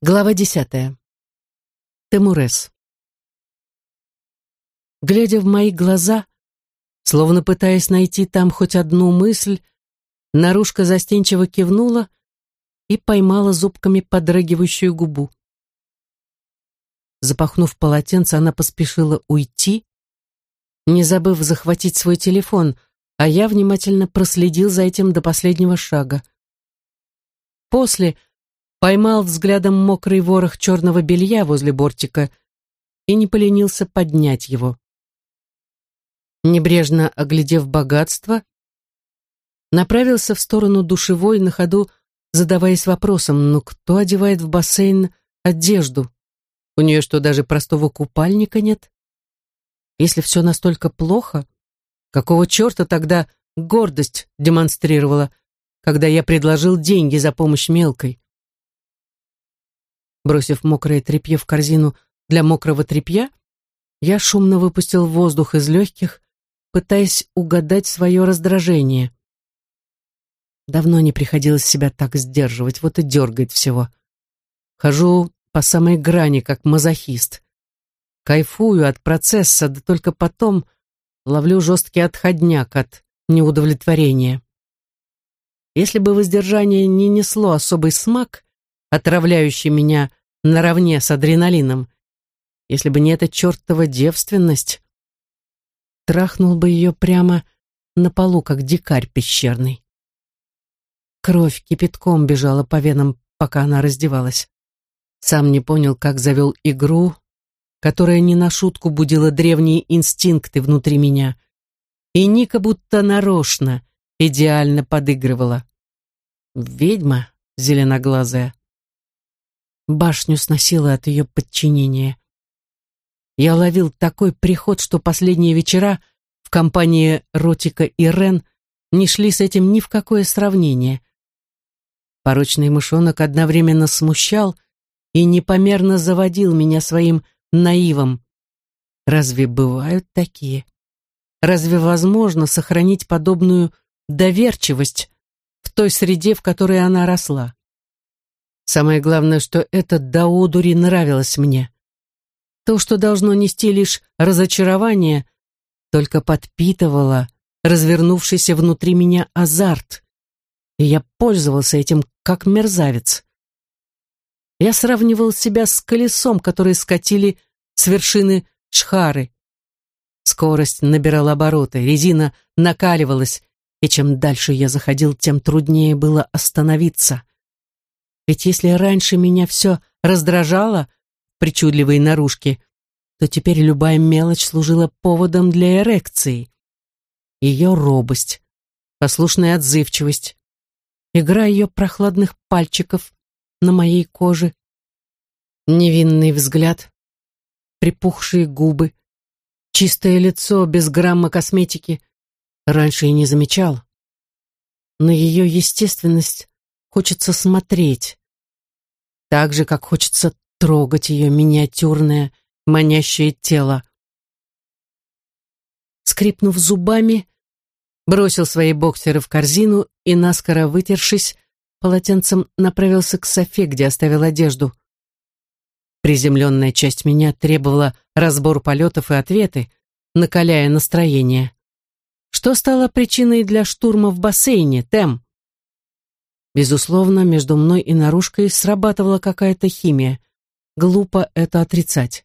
Глава десятая. Темурес. Глядя в мои глаза, словно пытаясь найти там хоть одну мысль, наружка застенчиво кивнула и поймала зубками подрагивающую губу. Запахнув полотенце, она поспешила уйти, не забыв захватить свой телефон, а я внимательно проследил за этим до последнего шага. После — поймал взглядом мокрый ворох черного белья возле бортика и не поленился поднять его. Небрежно оглядев богатство, направился в сторону душевой на ходу, задаваясь вопросом, ну кто одевает в бассейн одежду? У нее что, даже простого купальника нет? Если все настолько плохо, какого черта тогда гордость демонстрировала, когда я предложил деньги за помощь мелкой? Бросив мокрое тряпье в корзину для мокрого тряпья, я шумно выпустил воздух из легких, пытаясь угадать свое раздражение. Давно не приходилось себя так сдерживать, вот и дергает всего. Хожу по самой грани, как мазохист. Кайфую от процесса, да только потом ловлю жесткий отходняк от неудовлетворения. Если бы воздержание не несло особый смак, отравляющий меня наравне с адреналином. Если бы не эта чертова девственность, трахнул бы ее прямо на полу, как дикарь пещерный. Кровь кипятком бежала по венам, пока она раздевалась. Сам не понял, как завел игру, которая не на шутку будила древние инстинкты внутри меня. И Ника будто нарочно, идеально подыгрывала. Ведьма зеленоглазая башню сносило от ее подчинения. Я ловил такой приход, что последние вечера в компании Ротика и Рен не шли с этим ни в какое сравнение. Порочный мышонок одновременно смущал и непомерно заводил меня своим наивом. Разве бывают такие? Разве возможно сохранить подобную доверчивость в той среде, в которой она росла? Самое главное, что это до одури нравилось мне. То, что должно нести лишь разочарование, только подпитывало развернувшийся внутри меня азарт, и я пользовался этим как мерзавец. Я сравнивал себя с колесом, которое скатили с вершины Шхары. Скорость набирала обороты, резина накаливалась, и чем дальше я заходил, тем труднее было остановиться. Ведь если раньше меня все раздражало, причудливые наружки, то теперь любая мелочь служила поводом для эрекции. Ее робость, послушная отзывчивость, игра ее прохладных пальчиков на моей коже, невинный взгляд, припухшие губы, чистое лицо без грамма косметики, раньше и не замечал. На ее естественность хочется смотреть, так же, как хочется трогать ее миниатюрное, манящее тело. Скрипнув зубами, бросил свои боксеры в корзину и, наскоро вытершись, полотенцем направился к Софе, где оставил одежду. Приземленная часть меня требовала разбор полетов и ответы, накаляя настроение. Что стало причиной для штурма в бассейне, Тем? Безусловно, между мной и наружкой срабатывала какая-то химия. Глупо это отрицать.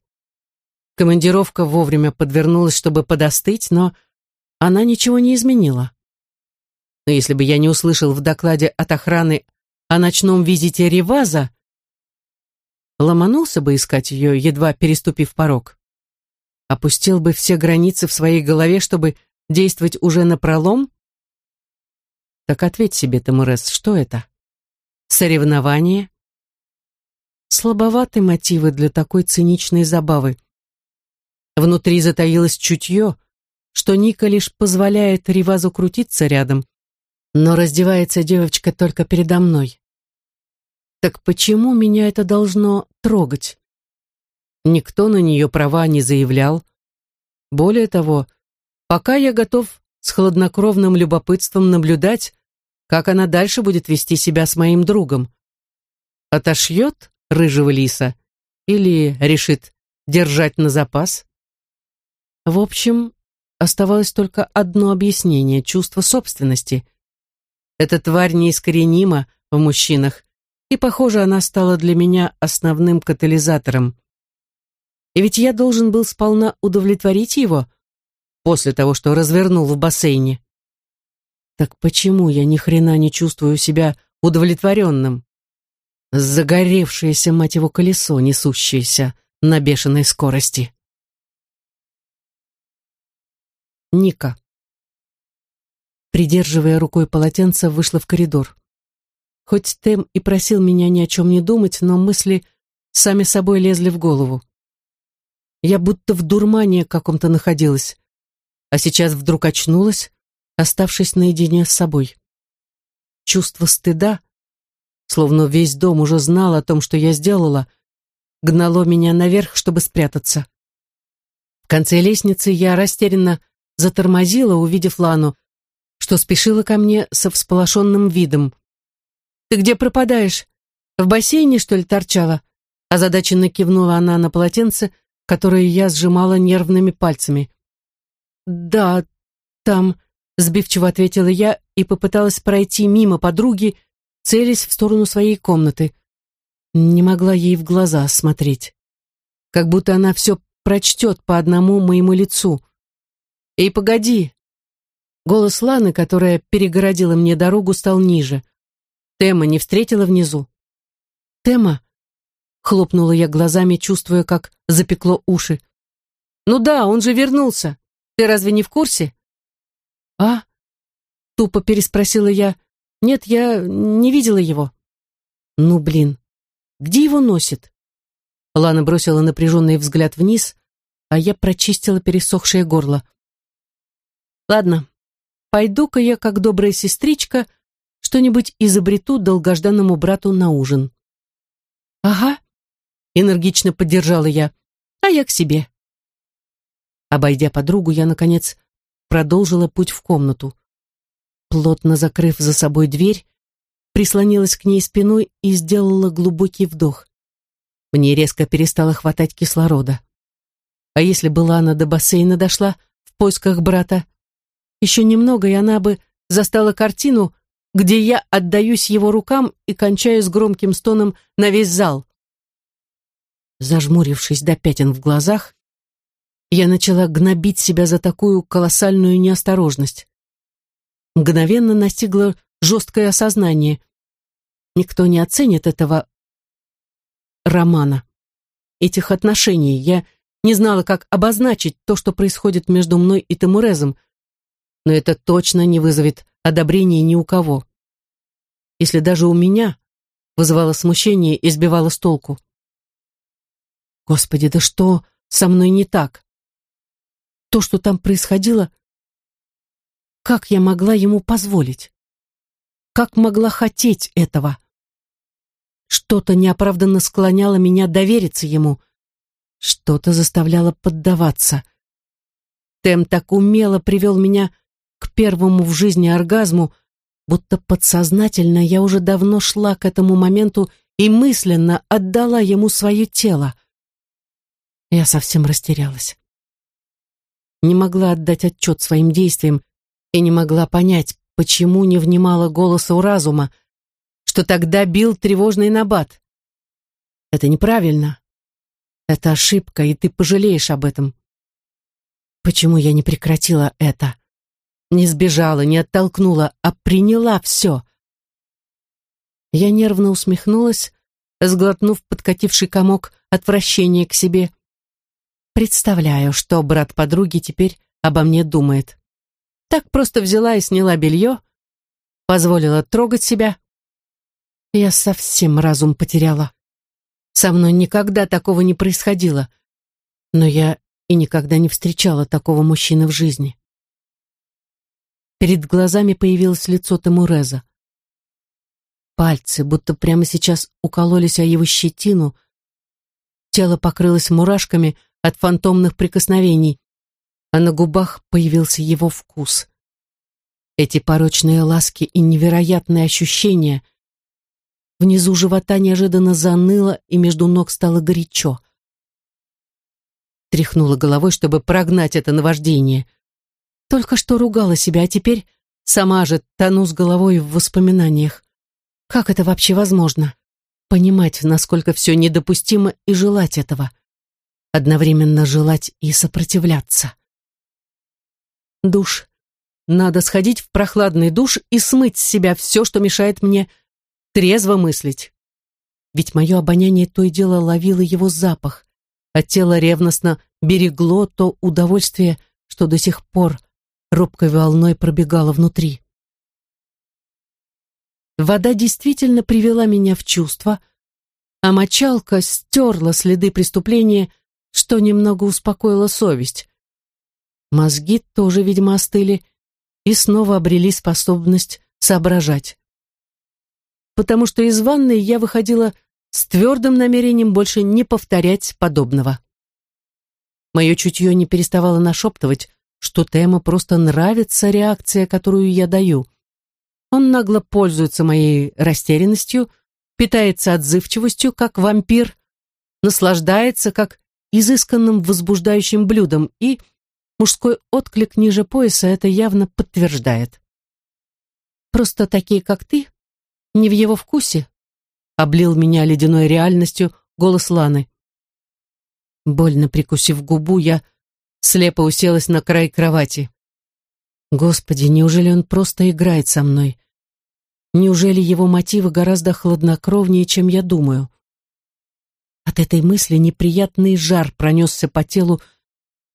Командировка вовремя подвернулась, чтобы подостыть, но она ничего не изменила. Но если бы я не услышал в докладе от охраны о ночном визите Реваза, ломанулся бы искать ее, едва переступив порог. Опустил бы все границы в своей голове, чтобы действовать уже на пролом, так ответь себе, Тамурес, что это? Соревнование? Слабоваты мотивы для такой циничной забавы. Внутри затаилось чутье, что Ника лишь позволяет Ривазу крутиться рядом, но раздевается девочка только передо мной. Так почему меня это должно трогать? Никто на нее права не заявлял. Более того, пока я готов с хладнокровным любопытством наблюдать, как она дальше будет вести себя с моим другом. Отошьет рыжего лиса или решит держать на запас? В общем, оставалось только одно объяснение — чувство собственности. Эта тварь неискоренима в мужчинах, и, похоже, она стала для меня основным катализатором. И ведь я должен был сполна удовлетворить его после того, что развернул в бассейне. Так почему я ни хрена не чувствую себя удовлетворенным? Загоревшееся, мать его, колесо, несущееся на бешеной скорости. Ника. Придерживая рукой полотенце, вышла в коридор. Хоть Тем и просил меня ни о чем не думать, но мысли сами собой лезли в голову. Я будто в дурмане каком-то находилась, а сейчас вдруг очнулась, оставшись наедине с собой. Чувство стыда, словно весь дом уже знал о том, что я сделала, гнало меня наверх, чтобы спрятаться. В конце лестницы я растерянно затормозила, увидев Лану, что спешила ко мне со всполошенным видом. «Ты где пропадаешь? В бассейне, что ли, торчала?» Озадаченно кивнула она на полотенце, которое я сжимала нервными пальцами. «Да, там», — сбивчиво ответила я и попыталась пройти мимо подруги, целясь в сторону своей комнаты. Не могла ей в глаза смотреть. Как будто она все прочтет по одному моему лицу. «Эй, погоди!» Голос Ланы, которая перегородила мне дорогу, стал ниже. Тема не встретила внизу. «Тема?» — хлопнула я глазами, чувствуя, как запекло уши. «Ну да, он же вернулся. Ты разве не в курсе?» «А?» — тупо переспросила я. «Нет, я не видела его». «Ну, блин, где его носит?» Лана бросила напряженный взгляд вниз, а я прочистила пересохшее горло. Ладно, пойду-ка я, как добрая сестричка, что-нибудь изобрету долгожданному брату на ужин. Ага, энергично поддержала я, а я к себе. Обойдя подругу, я, наконец, продолжила путь в комнату. Плотно закрыв за собой дверь, прислонилась к ней спиной и сделала глубокий вдох. Мне резко перестало хватать кислорода. А если бы Лана до бассейна дошла в поисках брата, еще немного, и она бы застала картину, где я отдаюсь его рукам и кончаю с громким стоном на весь зал. Зажмурившись до пятен в глазах, я начала гнобить себя за такую колоссальную неосторожность. Мгновенно настигло жесткое осознание. Никто не оценит этого романа, этих отношений. Я не знала, как обозначить то, что происходит между мной и Тамурезом, но это точно не вызовет одобрения ни у кого. Если даже у меня вызывало смущение и сбивало с толку. Господи, да что со мной не так? То, что там происходило, как я могла ему позволить? Как могла хотеть этого? Что-то неоправданно склоняло меня довериться ему, что-то заставляло поддаваться. Тем так умело привел меня к первому в жизни оргазму, будто подсознательно я уже давно шла к этому моменту и мысленно отдала ему свое тело. Я совсем растерялась. Не могла отдать отчет своим действиям и не могла понять, почему не внимала голоса у разума, что тогда бил тревожный набат. Это неправильно. Это ошибка, и ты пожалеешь об этом. Почему я не прекратила это? Не сбежала, не оттолкнула, а приняла все. Я нервно усмехнулась, сглотнув подкативший комок отвращения к себе. Представляю, что брат подруги теперь обо мне думает. Так просто взяла и сняла белье, позволила трогать себя. Я совсем разум потеряла. Со мной никогда такого не происходило, но я и никогда не встречала такого мужчины в жизни. Перед глазами появилось лицо Тамуреза. Пальцы, будто прямо сейчас укололись о его щетину. Тело покрылось мурашками от фантомных прикосновений, а на губах появился его вкус. Эти порочные ласки и невероятные ощущения. Внизу живота неожиданно заныло, и между ног стало горячо. Тряхнула головой, чтобы прогнать это наваждение. Только что ругала себя, а теперь сама же тону с головой в воспоминаниях. Как это вообще возможно? Понимать, насколько все недопустимо, и желать этого. Одновременно желать и сопротивляться. Душ. Надо сходить в прохладный душ и смыть с себя все, что мешает мне трезво мыслить. Ведь мое обоняние то и дело ловило его запах, а тело ревностно берегло то удовольствие, что до сих пор робкой волной пробегало внутри. Вода действительно привела меня в чувство, а мочалка стерла следы преступления, что немного успокоило совесть. Мозги тоже, видимо, остыли и снова обрели способность соображать. Потому что из ванной я выходила с твердым намерением больше не повторять подобного. Мое чутье не переставало нашептывать, что Тему просто нравится реакция, которую я даю. Он нагло пользуется моей растерянностью, питается отзывчивостью, как вампир, наслаждается, как изысканным возбуждающим блюдом, и мужской отклик ниже пояса это явно подтверждает. Просто такие, как ты, не в его вкусе, облил меня ледяной реальностью голос Ланы. Больно прикусив губу, я слепо уселась на край кровати. Господи, неужели он просто играет со мной? Неужели его мотивы гораздо хладнокровнее, чем я думаю? От этой мысли неприятный жар пронесся по телу,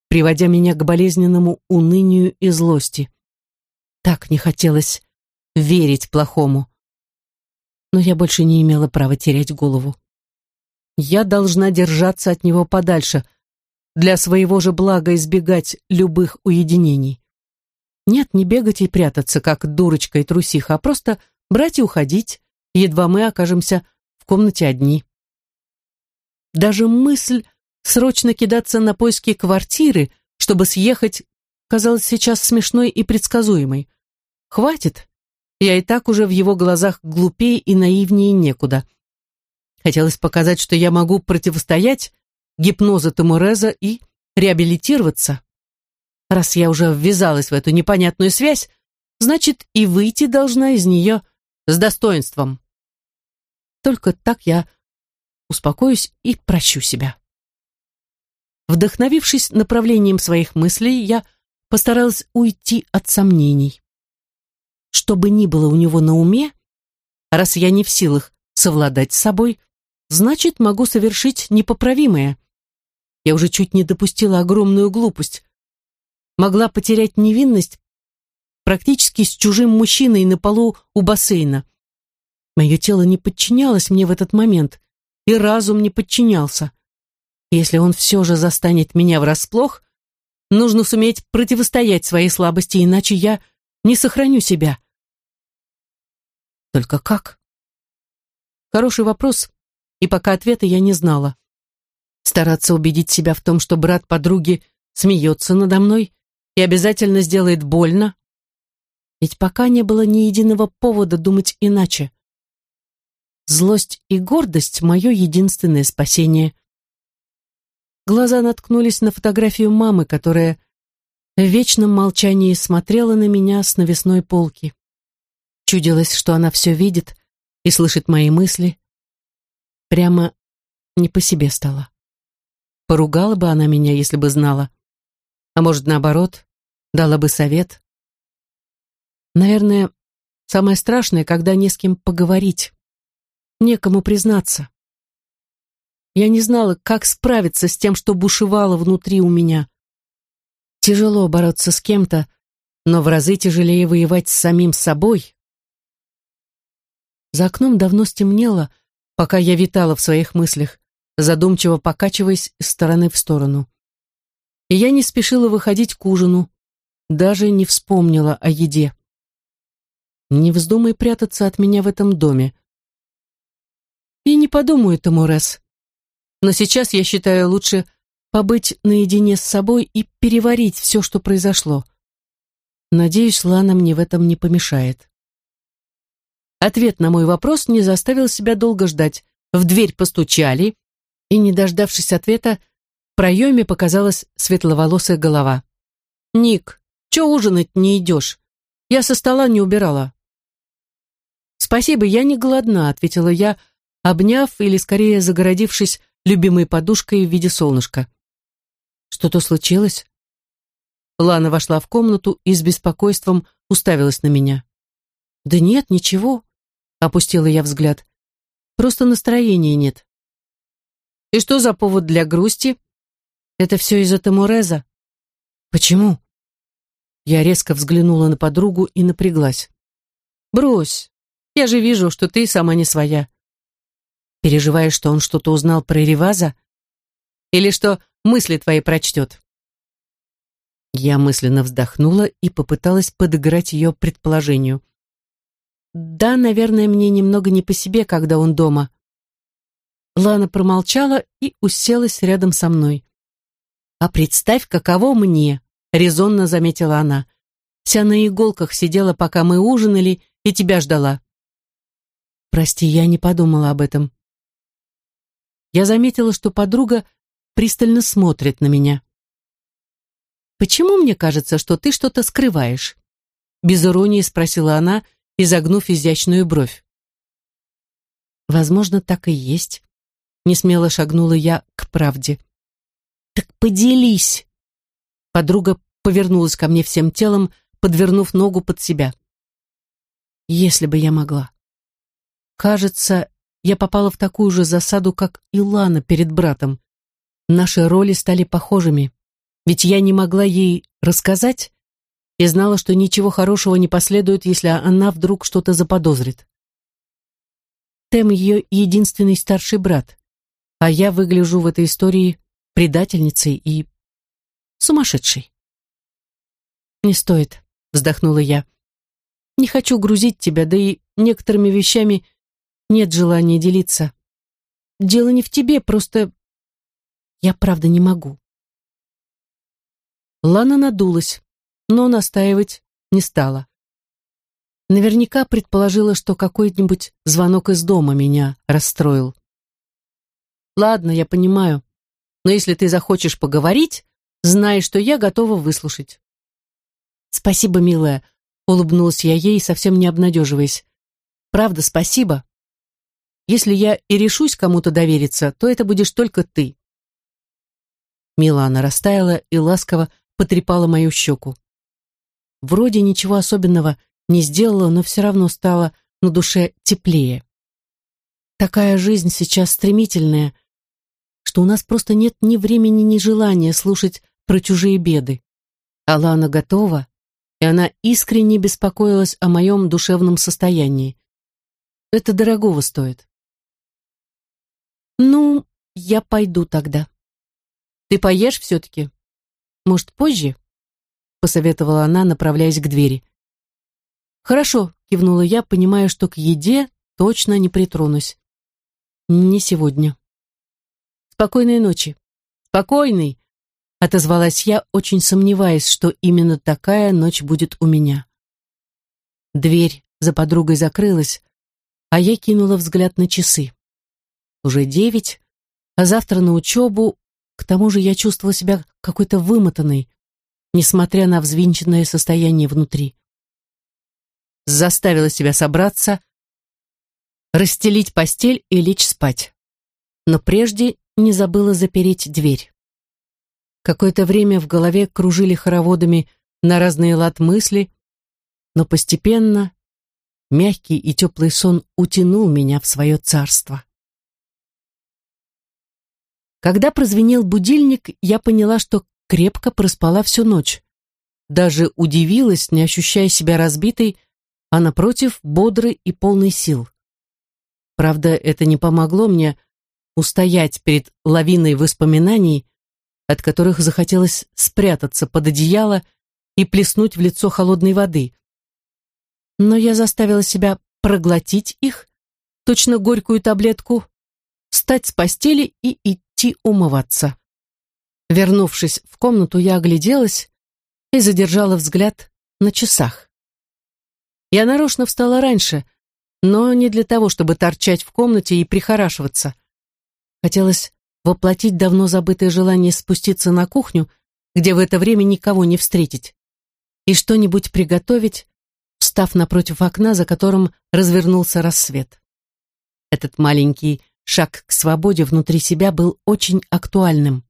приводя меня к болезненному унынию и злости. Так не хотелось верить плохому но я больше не имела права терять голову. Я должна держаться от него подальше, для своего же блага избегать любых уединений. Нет, не бегать и прятаться, как дурочка и трусиха, а просто брать и уходить, едва мы окажемся в комнате одни. Даже мысль срочно кидаться на поиски квартиры, чтобы съехать, казалась сейчас смешной и предсказуемой. Хватит, я и так уже в его глазах глупее и наивнее некуда. Хотелось показать, что я могу противостоять гипнозу Тамуреза и реабилитироваться. Раз я уже ввязалась в эту непонятную связь, значит и выйти должна из нее с достоинством. Только так я успокоюсь и прощу себя. Вдохновившись направлением своих мыслей, я постаралась уйти от сомнений что бы ни было у него на уме, раз я не в силах совладать с собой, значит, могу совершить непоправимое. Я уже чуть не допустила огромную глупость. Могла потерять невинность практически с чужим мужчиной на полу у бассейна. Мое тело не подчинялось мне в этот момент, и разум не подчинялся. Если он все же застанет меня врасплох, нужно суметь противостоять своей слабости, иначе я не сохраню себя. Только как? Хороший вопрос, и пока ответа я не знала. Стараться убедить себя в том, что брат подруги смеется надо мной и обязательно сделает больно. Ведь пока не было ни единого повода думать иначе. Злость и гордость — мое единственное спасение. Глаза наткнулись на фотографию мамы, которая в вечном молчании смотрела на меня с навесной полки. Чудилось, что она все видит и слышит мои мысли. Прямо не по себе стало. Поругала бы она меня, если бы знала. А может, наоборот, дала бы совет. Наверное, самое страшное, когда не с кем поговорить, некому признаться. Я не знала, как справиться с тем, что бушевало внутри у меня. Тяжело бороться с кем-то, но в разы тяжелее воевать с самим собой. За окном давно стемнело, пока я витала в своих мыслях, задумчиво покачиваясь из стороны в сторону. И я не спешила выходить к ужину, даже не вспомнила о еде. Не вздумай прятаться от меня в этом доме. И не подумаю, Тамурес. Но сейчас я считаю лучше побыть наедине с собой и переварить все, что произошло. Надеюсь, Лана мне в этом не помешает. Ответ на мой вопрос не заставил себя долго ждать. В дверь постучали, и, не дождавшись ответа, в проеме показалась светловолосая голова. «Ник, чё ужинать не идешь? Я со стола не убирала». «Спасибо, я не голодна», — ответила я, обняв или, скорее, загородившись любимой подушкой в виде солнышка. «Что-то случилось?» Лана вошла в комнату и с беспокойством уставилась на меня. «Да нет, ничего», — опустила я взгляд. «Просто настроения нет». «И что за повод для грусти?» «Это все из-за Тамуреза». «Почему?» Я резко взглянула на подругу и напряглась. «Брось, я же вижу, что ты сама не своя. Переживаешь, что он что-то узнал про Реваза? Или что мысли твои прочтет?» Я мысленно вздохнула и попыталась подыграть ее предположению. «Да, наверное, мне немного не по себе, когда он дома». Лана промолчала и уселась рядом со мной. «А представь, каково мне!» — резонно заметила она. «Вся на иголках сидела, пока мы ужинали, и тебя ждала». «Прости, я не подумала об этом». Я заметила, что подруга пристально смотрит на меня. «Почему мне кажется, что ты что-то скрываешь?» Без иронии спросила она, изогнув изящную бровь. «Возможно, так и есть», — несмело шагнула я к правде. «Так поделись!» Подруга повернулась ко мне всем телом, подвернув ногу под себя. «Если бы я могла». Кажется, я попала в такую же засаду, как и Лана перед братом. Наши роли стали похожими. Ведь я не могла ей рассказать и знала, что ничего хорошего не последует, если она вдруг что-то заподозрит. Тем ее единственный старший брат, а я выгляжу в этой истории предательницей и сумасшедшей. «Не стоит», — вздохнула я. «Не хочу грузить тебя, да и некоторыми вещами нет желания делиться. Дело не в тебе, просто я правда не могу». Лана надулась, но настаивать не стала. Наверняка предположила, что какой-нибудь звонок из дома меня расстроил. «Ладно, я понимаю, но если ты захочешь поговорить, знай, что я готова выслушать». «Спасибо, милая», — улыбнулась я ей, совсем не обнадеживаясь. «Правда, спасибо. Если я и решусь кому-то довериться, то это будешь только ты». Милана растаяла и ласково потрепала мою щеку. Вроде ничего особенного не сделала, но все равно стало на душе теплее. Такая жизнь сейчас стремительная, что у нас просто нет ни времени, ни желания слушать про чужие беды. Алана готова, и она искренне беспокоилась о моем душевном состоянии. Это дорогого стоит. Ну, я пойду тогда. Ты поешь все-таки? Может, позже?» — посоветовала она, направляясь к двери. «Хорошо», — кивнула я, понимая, что к еде точно не притронусь. «Не сегодня». «Спокойной ночи». «Спокойной», — отозвалась я, очень сомневаясь, что именно такая ночь будет у меня. Дверь за подругой закрылась, а я кинула взгляд на часы. Уже девять, а завтра на учебу к тому же я чувствовала себя какой-то вымотанной, несмотря на взвинченное состояние внутри. Заставила себя собраться, расстелить постель и лечь спать. Но прежде не забыла запереть дверь. Какое-то время в голове кружили хороводами на разные лад мысли, но постепенно мягкий и теплый сон утянул меня в свое царство. Когда прозвенел будильник, я поняла, что крепко проспала всю ночь. Даже удивилась, не ощущая себя разбитой, а напротив, бодрой и полной сил. Правда, это не помогло мне устоять перед лавиной воспоминаний, от которых захотелось спрятаться под одеяло и плеснуть в лицо холодной воды. Но я заставила себя проглотить их, точно горькую таблетку, встать с постели и идти умываться. Вернувшись в комнату, я огляделась и задержала взгляд на часах. Я нарочно встала раньше, но не для того, чтобы торчать в комнате и прихорашиваться. Хотелось воплотить давно забытое желание спуститься на кухню, где в это время никого не встретить, и что-нибудь приготовить, встав напротив окна, за которым развернулся рассвет. Этот маленький шаг к свободе внутри себя был очень актуальным.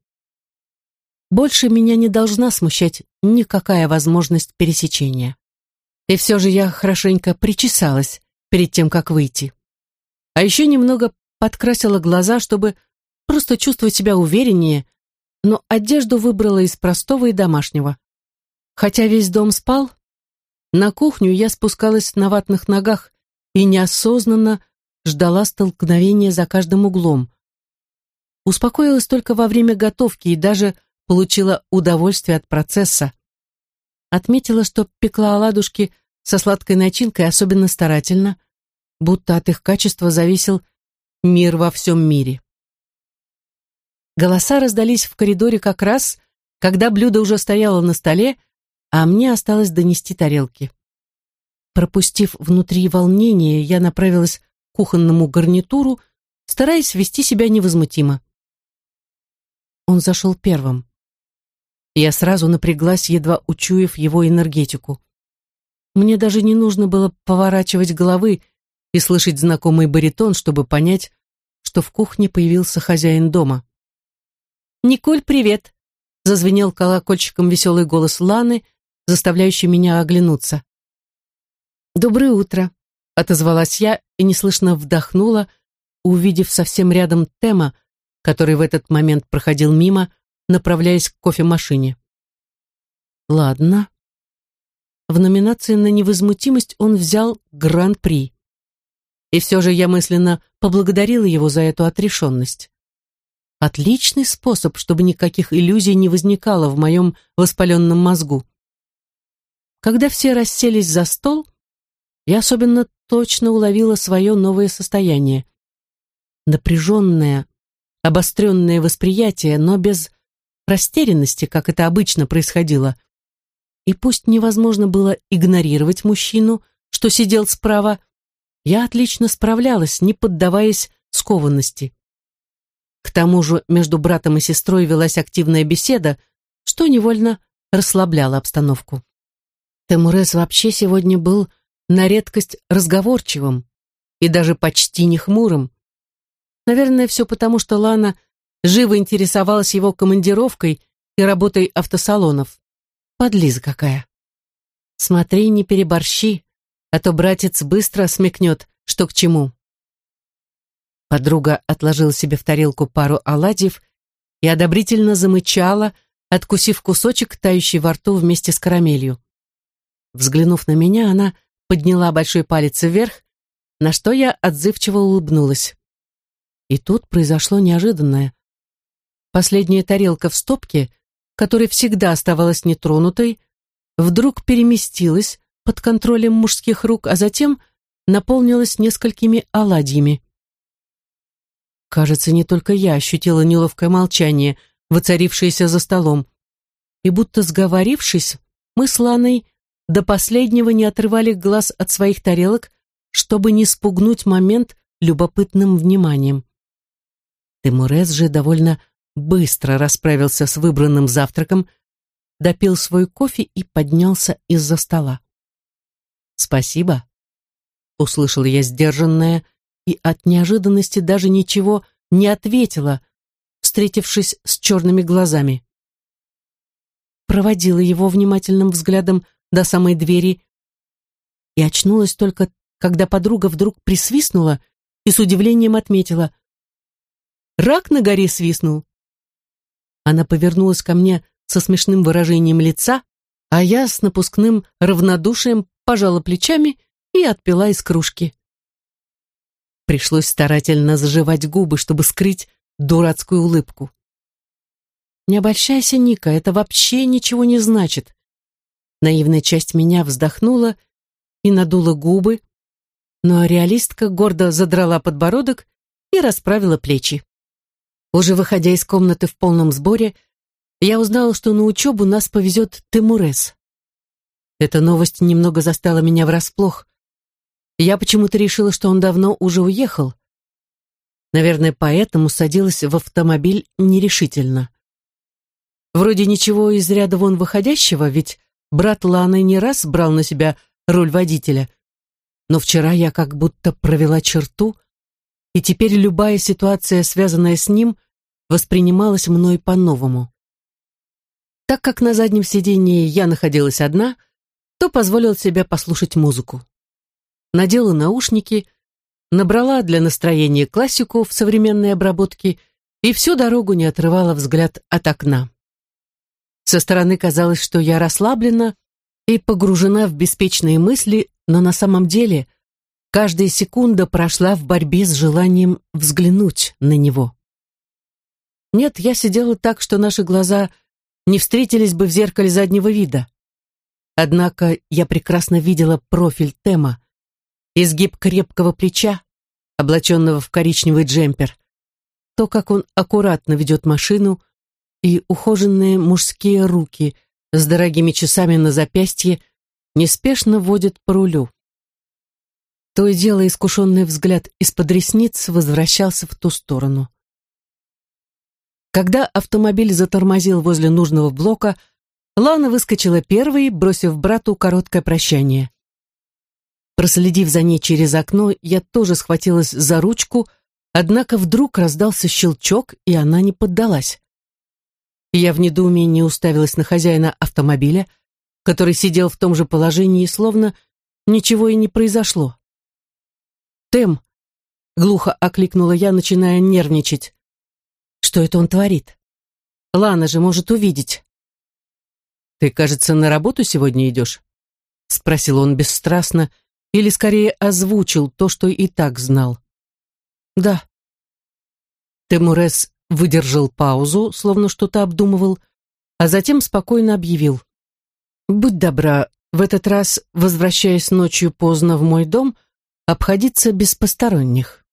Больше меня не должна смущать никакая возможность пересечения. И все же я хорошенько причесалась перед тем, как выйти. А еще немного подкрасила глаза, чтобы просто чувствовать себя увереннее, но одежду выбрала из простого и домашнего. Хотя весь дом спал, на кухню я спускалась на ватных ногах и неосознанно ждала столкновения за каждым углом. Успокоилась только во время готовки и даже получила удовольствие от процесса. Отметила, что пекла оладушки со сладкой начинкой особенно старательно, будто от их качества зависел мир во всем мире. Голоса раздались в коридоре как раз, когда блюдо уже стояло на столе, а мне осталось донести тарелки. Пропустив внутри волнение, я направилась кухонному гарнитуру, стараясь вести себя невозмутимо. Он зашел первым. Я сразу напряглась, едва учуяв его энергетику. Мне даже не нужно было поворачивать головы и слышать знакомый баритон, чтобы понять, что в кухне появился хозяин дома. «Николь, привет!» — зазвенел колокольчиком веселый голос Ланы, заставляющий меня оглянуться. «Доброе утро!» — отозвалась я и неслышно вдохнула, увидев совсем рядом Тема, который в этот момент проходил мимо, направляясь к кофемашине. Ладно. В номинации на невозмутимость он взял гран-при. И все же я мысленно поблагодарила его за эту отрешенность. Отличный способ, чтобы никаких иллюзий не возникало в моем воспаленном мозгу. Когда все расселись за стол, я особенно точно уловила свое новое состояние. Напряженное, обостренное восприятие, но без растерянности, как это обычно происходило. И пусть невозможно было игнорировать мужчину, что сидел справа, я отлично справлялась, не поддаваясь скованности. К тому же между братом и сестрой велась активная беседа, что невольно расслабляло обстановку. Темурес вообще сегодня был на редкость разговорчивым и даже почти не хмурым. Наверное, все потому, что Лана живо интересовалась его командировкой и работой автосалонов. Подлиза какая. Смотри, не переборщи, а то братец быстро смекнет, что к чему. Подруга отложила себе в тарелку пару оладьев и одобрительно замычала, откусив кусочек, тающий во рту вместе с карамелью. Взглянув на меня, она подняла большой палец вверх, на что я отзывчиво улыбнулась. И тут произошло неожиданное. Последняя тарелка в стопке, которая всегда оставалась нетронутой, вдруг переместилась под контролем мужских рук, а затем наполнилась несколькими оладьями. Кажется, не только я ощутила неловкое молчание, воцарившееся за столом. И будто сговорившись, мы с Ланой до последнего не отрывали глаз от своих тарелок, чтобы не спугнуть момент любопытным вниманием. Темурез же довольно быстро расправился с выбранным завтраком, допил свой кофе и поднялся из-за стола. «Спасибо», — услышал я сдержанное, и от неожиданности даже ничего не ответила, встретившись с черными глазами. Проводила его внимательным взглядом до самой двери и очнулась только, когда подруга вдруг присвистнула и с удивлением отметила. «Рак на горе свистнул!» Она повернулась ко мне со смешным выражением лица, а я с напускным равнодушием пожала плечами и отпила из кружки. Пришлось старательно заживать губы, чтобы скрыть дурацкую улыбку. «Не обольщайся, Ника, это вообще ничего не значит». Наивная часть меня вздохнула и надула губы, но реалистка гордо задрала подбородок и расправила плечи. Уже выходя из комнаты в полном сборе, я узнала, что на учебу нас повезет Тимурес. Эта новость немного застала меня врасплох. Я почему-то решила, что он давно уже уехал. Наверное, поэтому садилась в автомобиль нерешительно. Вроде ничего из ряда вон выходящего, ведь брат Ланы не раз брал на себя роль водителя. Но вчера я как будто провела черту, и теперь любая ситуация, связанная с ним, воспринималась мной по-новому. Так как на заднем сидении я находилась одна, то позволил себе послушать музыку. Надела наушники, набрала для настроения классику в современной обработке и всю дорогу не отрывала взгляд от окна. Со стороны казалось, что я расслаблена и погружена в беспечные мысли, но на самом деле каждая секунда прошла в борьбе с желанием взглянуть на него. Нет, я сидела так, что наши глаза не встретились бы в зеркале заднего вида. Однако я прекрасно видела профиль Тема, изгиб крепкого плеча, облаченного в коричневый джемпер, то, как он аккуратно ведет машину, и ухоженные мужские руки с дорогими часами на запястье неспешно водят по рулю. То и дело искушенный взгляд из-под ресниц возвращался в ту сторону. Когда автомобиль затормозил возле нужного блока, Лана выскочила первой, бросив брату короткое прощание. Проследив за ней через окно, я тоже схватилась за ручку, однако вдруг раздался щелчок, и она не поддалась. Я в недоумении уставилась на хозяина автомобиля, который сидел в том же положении, словно ничего и не произошло. «Тем!» — глухо окликнула я, начиная нервничать. «Что это он творит? Лана же может увидеть». «Ты, кажется, на работу сегодня идешь?» — спросил он бесстрастно, — или скорее озвучил то, что и так знал. «Да». Темурес выдержал паузу, словно что-то обдумывал, а затем спокойно объявил. «Будь добра, в этот раз, возвращаясь ночью поздно в мой дом, обходиться без посторонних».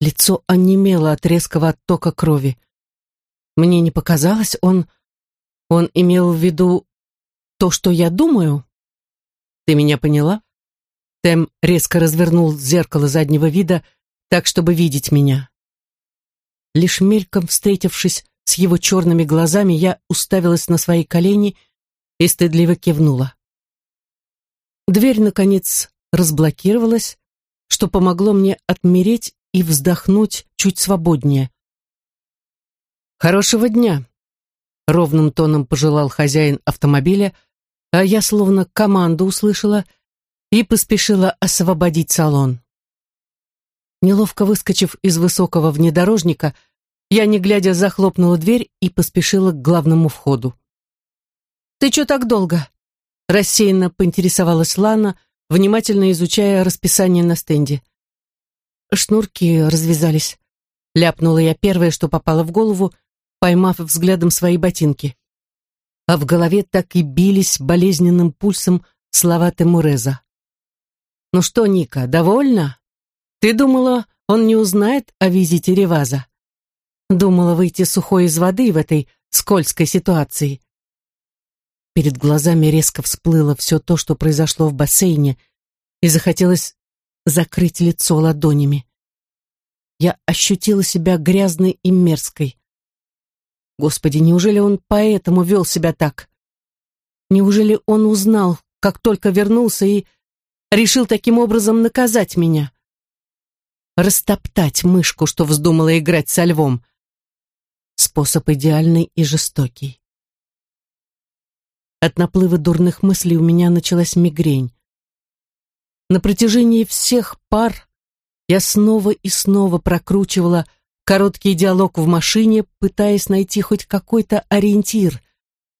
Лицо онемело от резкого оттока крови. Мне не показалось, он... Он имел в виду то, что я думаю? Ты меня поняла? Тем резко развернул зеркало заднего вида так, чтобы видеть меня. Лишь мельком встретившись с его черными глазами, я уставилась на свои колени и стыдливо кивнула. Дверь, наконец, разблокировалась, что помогло мне отмереть и вздохнуть чуть свободнее. «Хорошего дня!» — ровным тоном пожелал хозяин автомобиля — а я словно команду услышала и поспешила освободить салон. Неловко выскочив из высокого внедорожника, я, не глядя, захлопнула дверь и поспешила к главному входу. «Ты что так долго?» — рассеянно поинтересовалась Лана, внимательно изучая расписание на стенде. Шнурки развязались. Ляпнула я первое, что попало в голову, поймав взглядом свои ботинки а в голове так и бились болезненным пульсом слова Темуреза. «Ну что, Ника, довольна? Ты думала, он не узнает о визите Реваза? Думала выйти сухой из воды в этой скользкой ситуации?» Перед глазами резко всплыло все то, что произошло в бассейне, и захотелось закрыть лицо ладонями. Я ощутила себя грязной и мерзкой. Господи, неужели он поэтому вел себя так? Неужели он узнал, как только вернулся и решил таким образом наказать меня? Растоптать мышку, что вздумала играть со львом. Способ идеальный и жестокий. От наплыва дурных мыслей у меня началась мигрень. На протяжении всех пар я снова и снова прокручивала короткий диалог в машине, пытаясь найти хоть какой-то ориентир,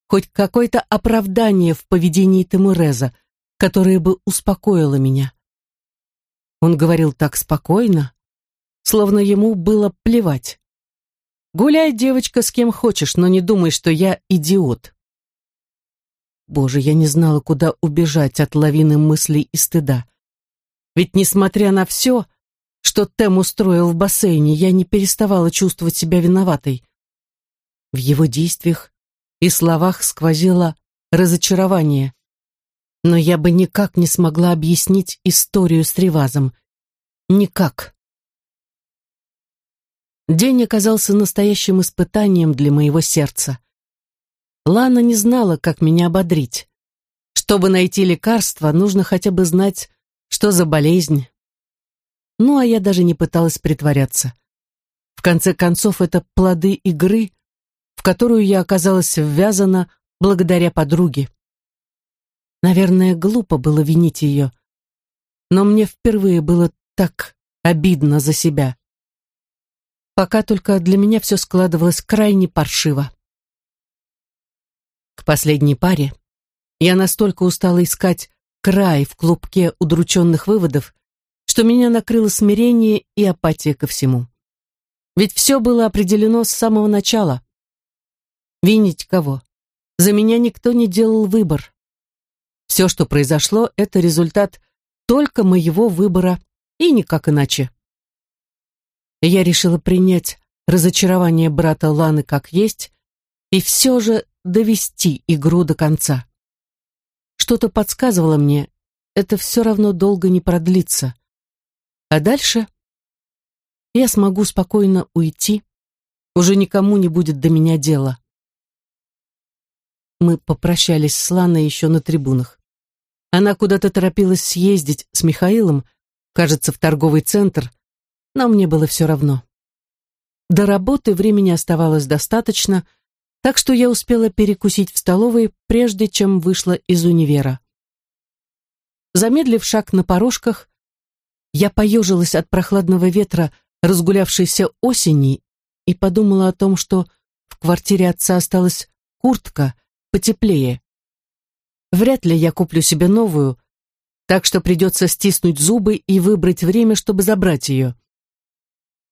хоть какое-то оправдание в поведении Темуреза, которое бы успокоило меня. Он говорил так спокойно, словно ему было плевать. «Гуляй, девочка, с кем хочешь, но не думай, что я идиот». Боже, я не знала, куда убежать от лавины мыслей и стыда. Ведь, несмотря на все, что Тем устроил в бассейне, я не переставала чувствовать себя виноватой. В его действиях и словах сквозило разочарование. Но я бы никак не смогла объяснить историю с Ревазом. Никак. День оказался настоящим испытанием для моего сердца. Лана не знала, как меня ободрить. Чтобы найти лекарство, нужно хотя бы знать, что за болезнь. Ну, а я даже не пыталась притворяться. В конце концов, это плоды игры, в которую я оказалась ввязана благодаря подруге. Наверное, глупо было винить ее, но мне впервые было так обидно за себя. Пока только для меня все складывалось крайне паршиво. К последней паре я настолько устала искать край в клубке удрученных выводов, что меня накрыло смирение и апатия ко всему. Ведь все было определено с самого начала. Винить кого? За меня никто не делал выбор. Все, что произошло, это результат только моего выбора и никак иначе. Я решила принять разочарование брата Ланы как есть и все же довести игру до конца. Что-то подсказывало мне, это все равно долго не продлится. А дальше я смогу спокойно уйти, уже никому не будет до меня дела. Мы попрощались с Ланой еще на трибунах. Она куда-то торопилась съездить с Михаилом, кажется, в торговый центр, но мне было все равно. До работы времени оставалось достаточно, так что я успела перекусить в столовой, прежде чем вышла из универа. Замедлив шаг на порожках, я поежилась от прохладного ветра, разгулявшейся осени, и подумала о том, что в квартире отца осталась куртка, потеплее. Вряд ли я куплю себе новую, так что придется стиснуть зубы и выбрать время, чтобы забрать ее.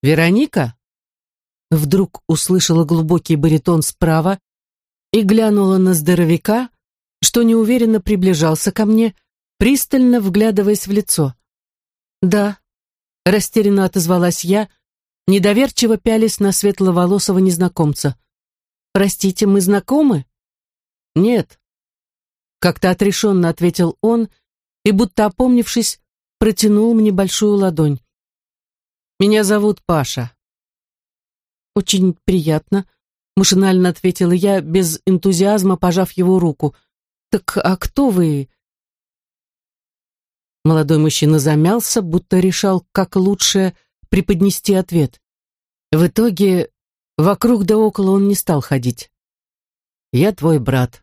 «Вероника?» Вдруг услышала глубокий баритон справа и глянула на здоровяка, что неуверенно приближался ко мне, пристально вглядываясь в лицо. «Да», — растерянно отозвалась я, недоверчиво пялись на светловолосого незнакомца. «Простите, мы знакомы?» «Нет», — как-то отрешенно ответил он и, будто опомнившись, протянул мне большую ладонь. «Меня зовут Паша». «Очень приятно», — машинально ответила я, без энтузиазма пожав его руку. «Так а кто вы?» Молодой мужчина замялся, будто решал, как лучше преподнести ответ. В итоге вокруг да около он не стал ходить. «Я твой брат»,